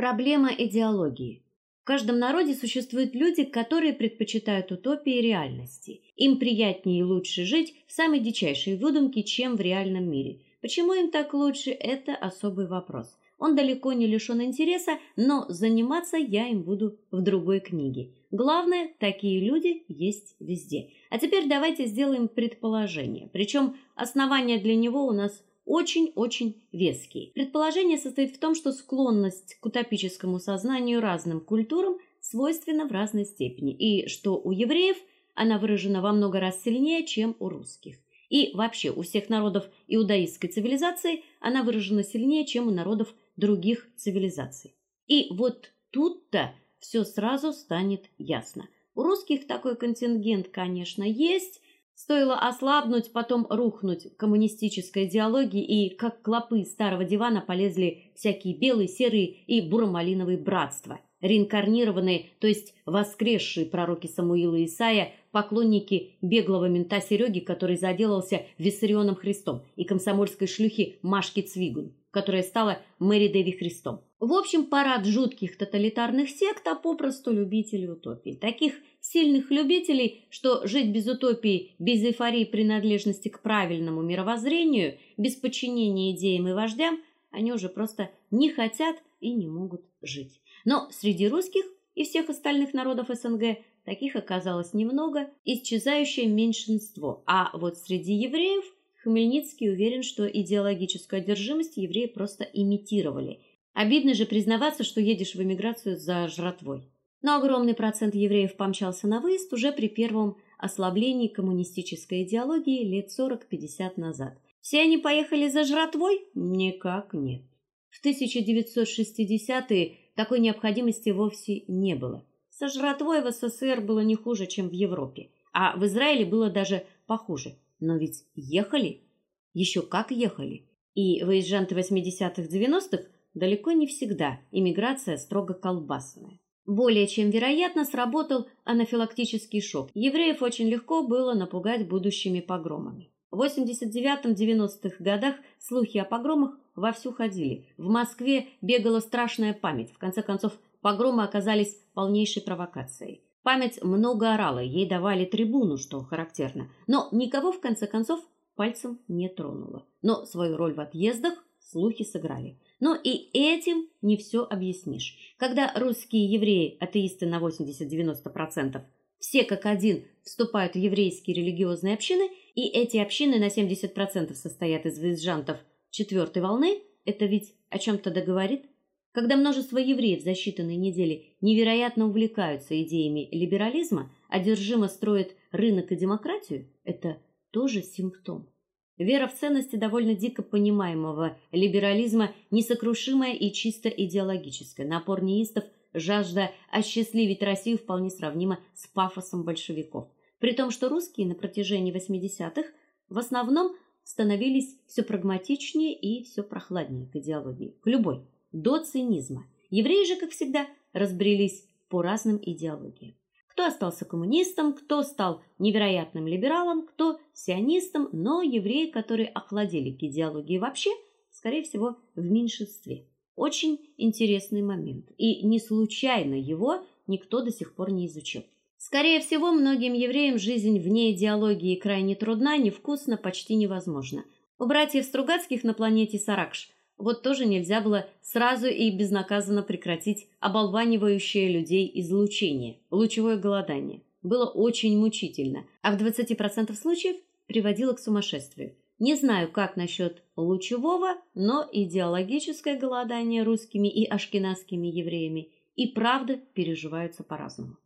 Проблема идеологии. В каждом народе существуют люди, которые предпочитают утопии реальности. Им приятнее и лучше жить в самой дичайшей выдумке, чем в реальном мире. Почему им так лучше это особый вопрос. Он далеко не лишен интереса, но заниматься я им буду в другой книге. Главное, такие люди есть везде. А теперь давайте сделаем предположение. Причем основания для него у нас очень-очень веские. Предположение состоит в том, что склонность к утопическому сознанию разным культурам свойственна в разной степени, и что у евреев она выражена во много раз сильнее, чем у русских. И вообще у всех народов иудаистской цивилизации она выражена сильнее, чем у народов других цивилизаций. И вот тут-то все сразу станет ясно. У русских такой контингент, конечно, есть. Стоило ослабнуть, потом рухнуть коммунистической идеологии, и как клопы старого дивана полезли всякие белые, серые и буро-малиновые братства, реинкарнированные, то есть воскресшие пророки Самуила и Исаия, поклонники беглого мента Сереги, который заделался Виссарионом Христом, и комсомольской шлюхи Машки Цвигун которая стала Мэри Дэви Христом. В общем, парад жутких тоталитарных сект, а попросту любителей утопии. Таких сильных любителей, что жить без утопии, без эйфории принадлежности к правильному мировоззрению, без подчинения идеям и вождям, они уже просто не хотят и не могут жить. Но среди русских и всех остальных народов СНГ таких оказалось немного, исчезающее меньшинство. А вот среди евреев – Хмельницкий уверен, что идеологическую одержимость евреи просто имитировали. Обидно же признаваться, что едешь в эмиграцию за жратвой. Но огромный процент евреев помчался на выезд уже при первом ослаблении коммунистической идеологии лет 40-50 назад. Все они поехали за жратвой? Никак нет. В 1960-е такой необходимости вовсе не было. Со жратвой в СССР было не хуже, чем в Европе, а в Израиле было даже похуже. Но ведь ехали, еще как ехали. И выезжанты 80-х, 90-х далеко не всегда иммиграция строго колбасная. Более чем вероятно сработал анафилактический шок. Евреев очень легко было напугать будущими погромами. В 89-90-х годах слухи о погромах вовсю ходили. В Москве бегала страшная память. В конце концов, погромы оказались полнейшей провокацией. Память много орала, ей давали трибуну, что характерно, но никого в конце концов пальцем не тронула. Но свою роль в отъездах слухи сыграли. Но и этим не все объяснишь. Когда русские евреи, атеисты на 80-90%, все как один вступают в еврейские религиозные общины, и эти общины на 70% состоят из выезжантов четвертой волны, это ведь о чем то договорит? Когда множество евреев за считанные недели невероятно увлекаются идеями либерализма, одержимо строят рынок и демократию, это тоже симптом. Вера в ценности довольно дико понимаемого либерализма несокрушимая и чисто идеологическая. Напор неистов, жажда осчастливить Россию вполне сравнима с пафосом большевиков. При том, что русские на протяжении 80-х в основном становились все прагматичнее и все прохладнее к идеологии, к любой до цинизма. Евреи же, как всегда, разбрелись по разным идеологиям. Кто остался коммунистом, кто стал невероятным либералом, кто сионистом, но евреи, которые охладели к идеологии вообще, скорее всего, в меньшинстве. Очень интересный момент, и не случайно его никто до сих пор не изучил. Скорее всего, многим евреям жизнь вне идеологии крайне трудна, невкусна, почти невозможна. У братьев Стругацких на планете Саракш вот тоже нельзя было сразу и безнаказанно прекратить оболванивающее людей излучение, лучевое голодание. Было очень мучительно, а в 20% случаев приводило к сумасшествию. Не знаю, как насчет лучевого, но идеологическое голодание русскими и ашкеназскими евреями и правда переживаются по-разному.